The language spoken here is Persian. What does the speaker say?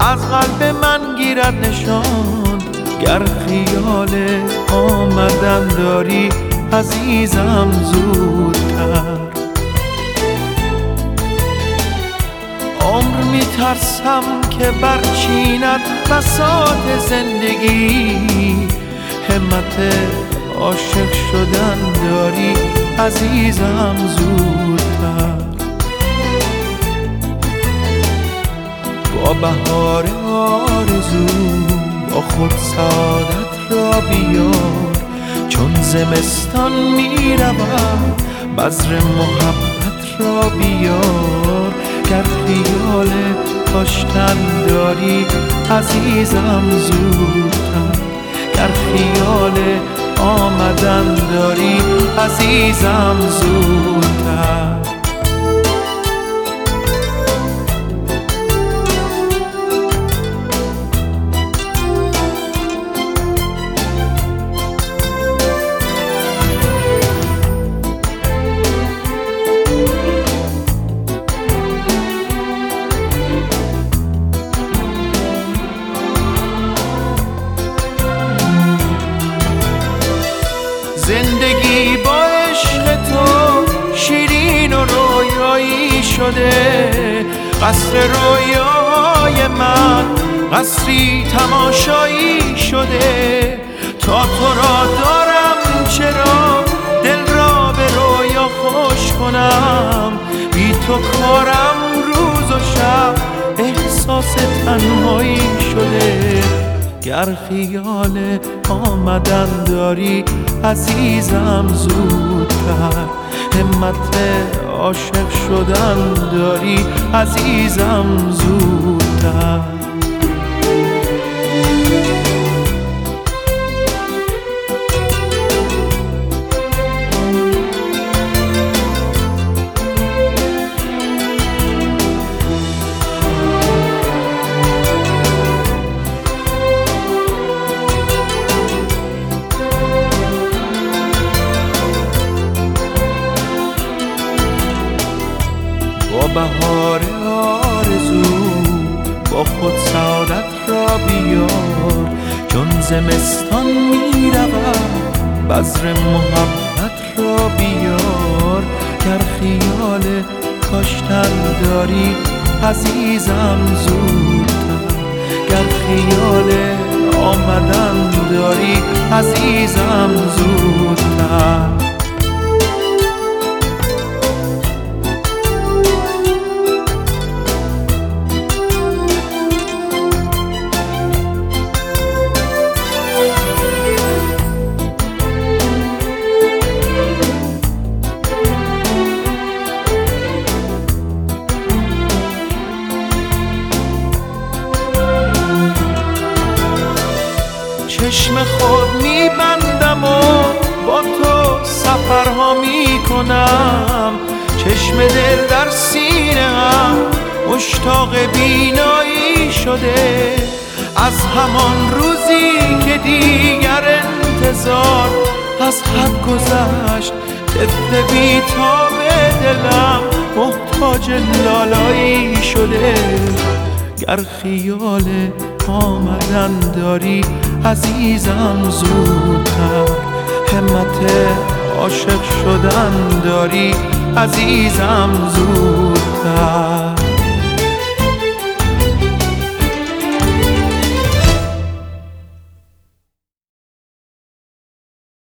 از قلب من گیرد نشان. گر خیال آمدن داری عزیزم زودتر. عمر میترسم که برچیند بساط زندگی. همت عاشق شدن داری عزیزم زودتر. بهار آرزو با خود سعادت را بیار. چون زمستان می‌روم بذر محبت را بیار. گر خیال کاشتن داری عزیزم زودتر. گر خیال آمدن داری عزیزم زودتر. زندگی با عشق تو شیرین و رویایی شده. قصر رویای من قصری تماشایی شده. تا تو را دارم چرا دل را به رویا خوش کنم؟ بی تو کارم گر خیال آمدن داری عزیزم زودتر همت عاشق شدن داری عزیزم زودتر. بهار آرزو با خود سعادت را بیار. چون زمستان می‌روم بذر محبت را بیار. گر خیال کاشتن داری عزیزم زودتر. گر خیال آمدن داری عزیزم زودتر. چشم خود میبندم و با تو سفرها می‌کنم. چشم دل در سینه هم مشتاق بینایی شده. از همان روزی که دیگر انتظار از حد گذشت طفل بیتاب دلم محتاج لالایی شده. گر خیال آمدن داری عزیزم زودتر. همت عاشق شدن داری. عزیزم زودتر